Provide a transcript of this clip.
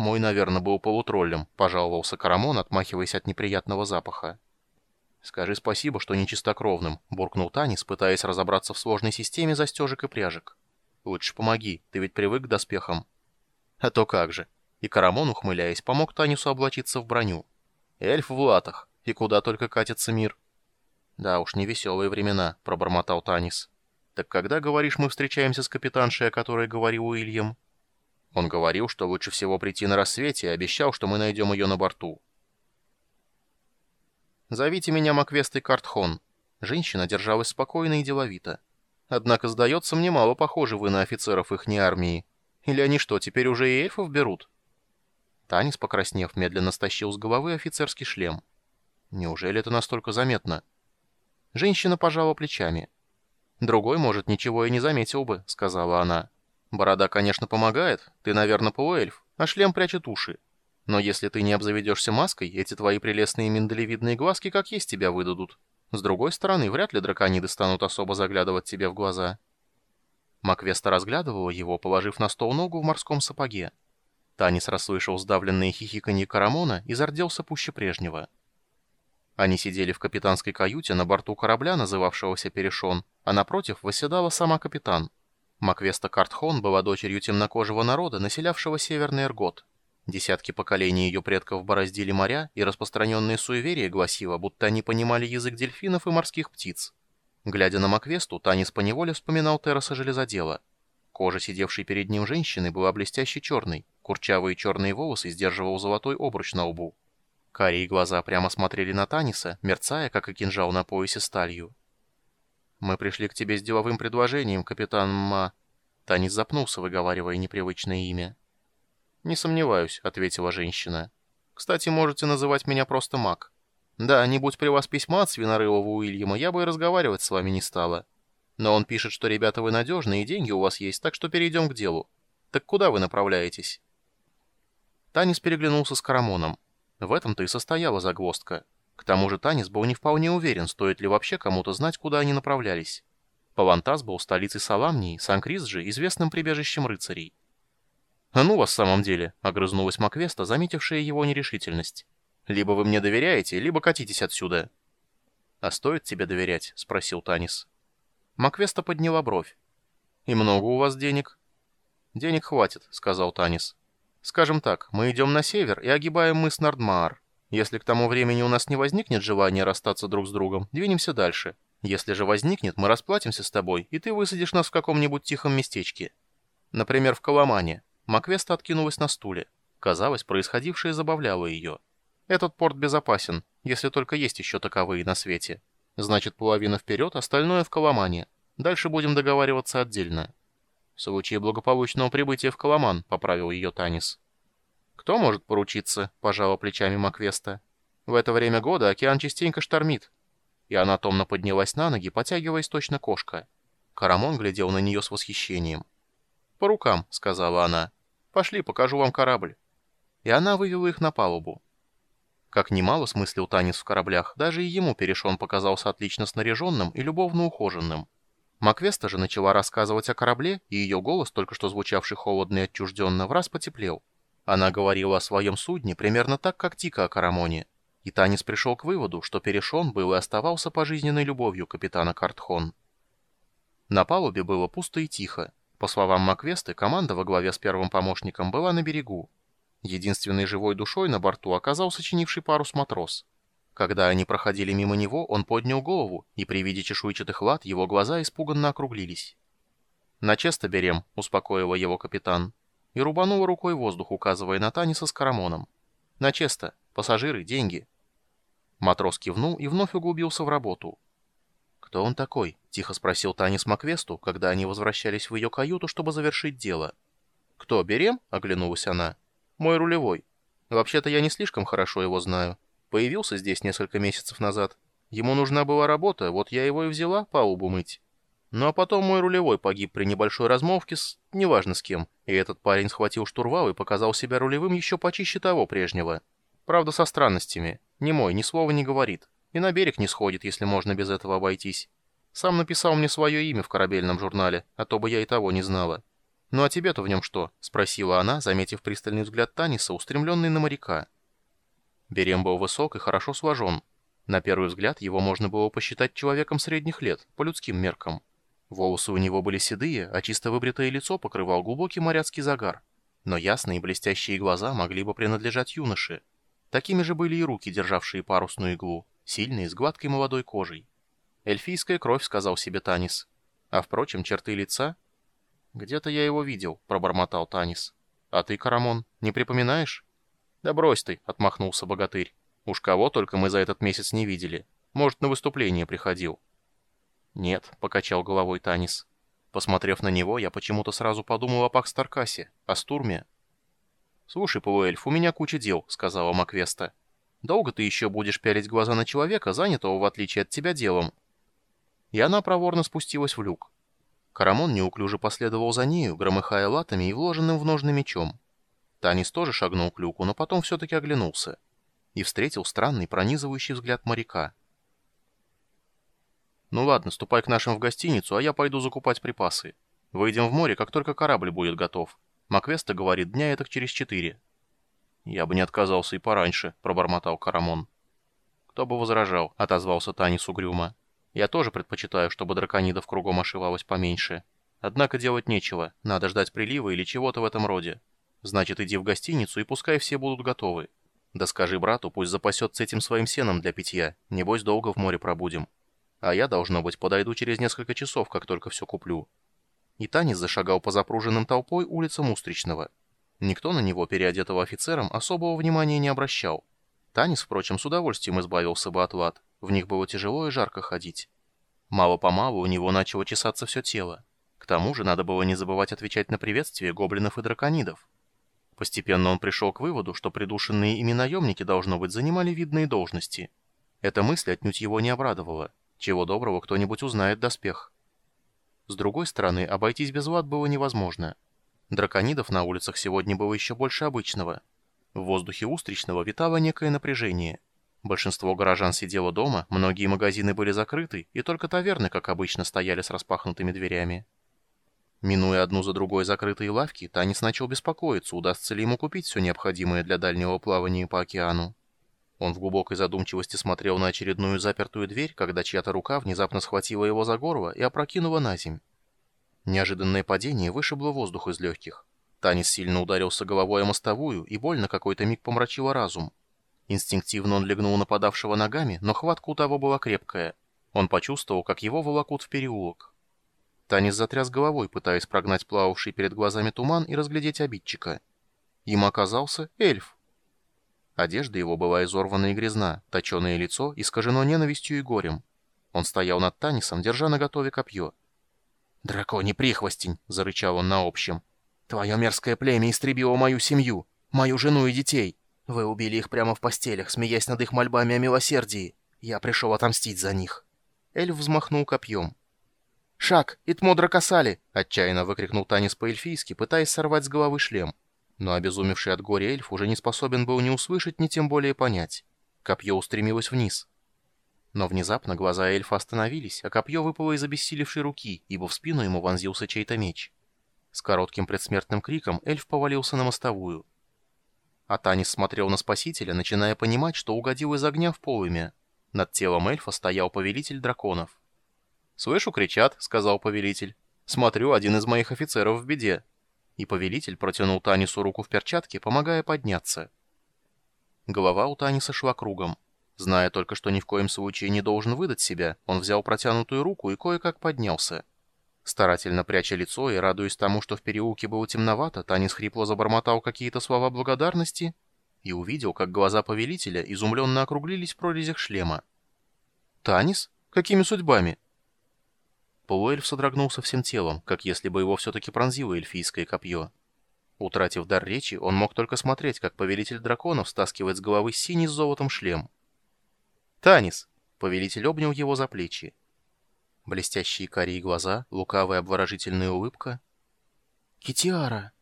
«Мой, наверное, был полутроллем», — пожаловался Карамон, отмахиваясь от неприятного запаха. «Скажи спасибо, что не чистокровным», — буркнул Танис, пытаясь разобраться в сложной системе застежек и пряжек. «Лучше помоги, ты ведь привык к доспехам». «А то как же». И Карамон, ухмыляясь, помог Танису облачиться в броню. «Эльф в латах, и куда только катится мир». «Да уж, не веселые времена», — пробормотал Танис. «Так когда, говоришь, мы встречаемся с капитаншей, о которой говорил Уильям?» Он говорил, что лучше всего прийти на рассвете, и обещал, что мы найдем ее на борту. «Зовите меня Маквестой Картхон». Женщина держалась спокойно и деловито. «Однако, сдается мне, мало похоже вы на офицеров ихней армии. Или они что, теперь уже и эльфов берут?» Танис, покраснев, медленно стащил с головы офицерский шлем. «Неужели это настолько заметно?» Женщина пожала плечами. «Другой, может, ничего и не заметил бы», — сказала она. Борода, конечно, помогает, ты, наверное, полуэльф, а шлем прячет уши. Но если ты не обзаведешься маской, эти твои прелестные миндалевидные глазки как есть тебя выдадут. С другой стороны, вряд ли дракониды станут особо заглядывать тебе в глаза. Маквеста разглядывала его, положив на стол ногу в морском сапоге. Танис расслышал сдавленные хихиканье Карамона и зарделся пуще прежнего. Они сидели в капитанской каюте на борту корабля, называвшегося Перешон, а напротив восседала сама капитан — Маквеста Картхон была дочерью темнокожего народа, населявшего Северный Эргот. Десятки поколений ее предков бороздили моря, и распространенные суеверия гласило, будто они понимали язык дельфинов и морских птиц. Глядя на Маквесту, Танис поневоле вспоминал Терраса Железодела. Кожа, сидевшей перед ним женщины, была блестящей черной, курчавые черные волосы сдерживал золотой обруч на лбу. Карие глаза прямо смотрели на Таниса, мерцая, как и кинжал на поясе сталью. «Мы пришли к тебе с деловым предложением, капитан Ма...» Танис запнулся, выговаривая непривычное имя. «Не сомневаюсь», — ответила женщина. «Кстати, можете называть меня просто Мак. Да, не будь при вас письма от свинорылого Уильяма, я бы и разговаривать с вами не стала. Но он пишет, что ребята вы надежные и деньги у вас есть, так что перейдем к делу. Так куда вы направляетесь?» Танис переглянулся с Карамоном. В этом-то и состояла загвоздка. К тому же Танис был не вполне уверен, стоит ли вообще кому-то знать, куда они направлялись. Павантас был столицей Саламнии, Сан-Крис же известным прибежищем рыцарей. «А ну вас в самом деле», — огрызнулась Маквеста, заметившая его нерешительность. «Либо вы мне доверяете, либо катитесь отсюда». «А стоит тебе доверять?» — спросил Танис. Маквеста подняла бровь. «И много у вас денег?» «Денег хватит», — сказал Танис. «Скажем так, мы идем на север и огибаем мыс Нардмаар. Если к тому времени у нас не возникнет желания расстаться друг с другом, двинемся дальше. Если же возникнет, мы расплатимся с тобой, и ты высадишь нас в каком-нибудь тихом местечке. Например, в Коломане. Маквеста откинулась на стуле. Казалось, происходившее забавляло ее. Этот порт безопасен, если только есть еще таковые на свете. Значит, половина вперед, остальное в Коломане. Дальше будем договариваться отдельно. В случае благополучного прибытия в Коломан, поправил ее Танис. «Кто может поручиться?» — пожала плечами Маквеста. «В это время года океан частенько штормит». И она томно поднялась на ноги, потягиваясь точно кошка. Карамон глядел на нее с восхищением. «По рукам», — сказала она. «Пошли, покажу вам корабль». И она вывела их на палубу. Как немало смыслил танец в кораблях, даже и ему Перешон показался отлично снаряженным и любовно ухоженным. Маквеста же начала рассказывать о корабле, и ее голос, только что звучавший холодно и отчужденно, враз потеплел. Она говорила о своем судне примерно так, как Тика о Карамоне. И Танис пришел к выводу, что Перешон был и оставался пожизненной любовью капитана Картхон. На палубе было пусто и тихо. По словам Маквесты, команда во главе с первым помощником была на берегу. Единственной живой душой на борту оказался чинивший парус матрос. Когда они проходили мимо него, он поднял голову, и при виде чешуйчатых лад его глаза испуганно округлились. «На често берем», — успокоила его капитан и рубанула рукой воздух, указывая на Таниса с Карамоном. «На често. Пассажиры, деньги». Матрос кивнул и вновь углубился в работу. «Кто он такой?» — тихо спросил Танис Маквесту, когда они возвращались в ее каюту, чтобы завершить дело. «Кто, Берем?» — оглянулась она. «Мой рулевой. Вообще-то я не слишком хорошо его знаю. Появился здесь несколько месяцев назад. Ему нужна была работа, вот я его и взяла палубу мыть». Ну а потом мой рулевой погиб при небольшой размолвке с... неважно с кем, и этот парень схватил штурвал и показал себя рулевым еще почище того прежнего. Правда, со странностями. Ни мой, ни слова не говорит. И на берег не сходит, если можно без этого обойтись. Сам написал мне свое имя в корабельном журнале, а то бы я и того не знала. «Ну а тебе-то в нем что?» — спросила она, заметив пристальный взгляд Таниса, устремленный на моряка. Берем был высок и хорошо сложен. На первый взгляд его можно было посчитать человеком средних лет, по людским меркам. Волосы у него были седые, а чисто выбритое лицо покрывал глубокий моряцкий загар. Но ясные блестящие глаза могли бы принадлежать юноше. Такими же были и руки, державшие парусную иглу, сильные, с гладкой молодой кожей. «Эльфийская кровь», — сказал себе Танис. А, впрочем, черты лица... «Где-то я его видел», — пробормотал Танис. «А ты, Карамон, не припоминаешь?» «Да брось ты», — отмахнулся богатырь. «Уж кого только мы за этот месяц не видели. Может, на выступление приходил». «Нет», — покачал головой Танис. Посмотрев на него, я почему-то сразу подумал о Пакстаркасе, о Стурме. «Слушай, полуэльф, у меня куча дел», — сказала Маквеста. «Долго ты еще будешь пялить глаза на человека, занятого, в отличие от тебя, делом?» И она проворно спустилась в люк. Карамон неуклюже последовал за нею, громыхая латами и вложенным в ножны мечом. Танис тоже шагнул к люку, но потом все-таки оглянулся. И встретил странный пронизывающий взгляд моряка. «Ну ладно, ступай к нашим в гостиницу, а я пойду закупать припасы. Выйдем в море, как только корабль будет готов. Маквеста говорит, дня это через четыре». «Я бы не отказался и пораньше», — пробормотал Карамон. «Кто бы возражал», — отозвался Танис угрюмо. «Я тоже предпочитаю, чтобы драконидов кругом ошивалось поменьше. Однако делать нечего, надо ждать прилива или чего-то в этом роде. Значит, иди в гостиницу и пускай все будут готовы. Да скажи брату, пусть запасется этим своим сеном для питья, небось долго в море пробудем». А я, должно быть, подойду через несколько часов, как только все куплю. И Танис зашагал по запруженным толпой улицам Устричного. Никто на него, переодетого офицером, особого внимания не обращал. Танис, впрочем, с удовольствием избавился бы от лад. В них было тяжело и жарко ходить. Мало-помалу у него начало чесаться все тело. К тому же надо было не забывать отвечать на приветствие гоблинов и драконидов. Постепенно он пришел к выводу, что придушенные ими наемники, должно быть, занимали видные должности. Эта мысль отнюдь его не обрадовала. Чего доброго, кто-нибудь узнает доспех. С другой стороны, обойтись без лад было невозможно. Драконидов на улицах сегодня было еще больше обычного. В воздухе устричного витало некое напряжение. Большинство горожан сидело дома, многие магазины были закрыты, и только таверны, как обычно, стояли с распахнутыми дверями. Минуя одну за другой закрытые лавки, Танис начал беспокоиться, удастся ли ему купить все необходимое для дальнего плавания по океану. Он в глубокой задумчивости смотрел на очередную запертую дверь, когда чья-то рука внезапно схватила его за горло и опрокинула на земь. Неожиданное падение вышибло воздух из легких. Танис сильно ударился головой о мостовую, и боль на какой-то миг помрачила разум. Инстинктивно он легнул нападавшего ногами, но хватка у того была крепкая. Он почувствовал, как его волокут в переулок. Танис затряс головой, пытаясь прогнать плававший перед глазами туман и разглядеть обидчика. Им оказался эльф. Одежда его была изорвана и грязна, точеное лицо искажено ненавистью и горем. Он стоял над Танисом, держа наготове копье. «Драконий прихвостень!» — зарычал он на общем. «Твое мерзкое племя истребило мою семью, мою жену и детей. Вы убили их прямо в постелях, смеясь над их мольбами о милосердии. Я пришел отомстить за них». Эльф взмахнул копьем. «Шаг! Итмо дракосали!» — отчаянно выкрикнул Танис по-эльфийски, пытаясь сорвать с головы шлем. Но обезумевший от горя эльф уже не способен был ни услышать, ни тем более понять. Копье устремилось вниз. Но внезапно глаза эльфа остановились, а копье выпало из обессилевшей руки, ибо в спину ему вонзился чей-то меч. С коротким предсмертным криком эльф повалился на мостовую. А Танис смотрел на спасителя, начиная понимать, что угодил из огня в полымя. Над телом эльфа стоял повелитель драконов. «Слышу, кричат», — сказал повелитель. «Смотрю, один из моих офицеров в беде и повелитель протянул Танису руку в перчатке, помогая подняться. Голова у Таниса шла кругом. Зная только, что ни в коем случае не должен выдать себя, он взял протянутую руку и кое-как поднялся. Старательно пряча лицо и радуясь тому, что в переулке было темновато, Танис хрипло забормотал какие-то слова благодарности и увидел, как глаза повелителя изумленно округлились в прорезях шлема. «Танис? Какими судьбами?» Полуэльф содрогнулся всем телом, как если бы его все-таки пронзило эльфийское копье. Утратив дар речи, он мог только смотреть, как повелитель драконов стаскивает с головы синий с золотом шлем. «Танис!» — повелитель обнял его за плечи. Блестящие карие глаза, лукавая обворожительная улыбка. «Китиара!»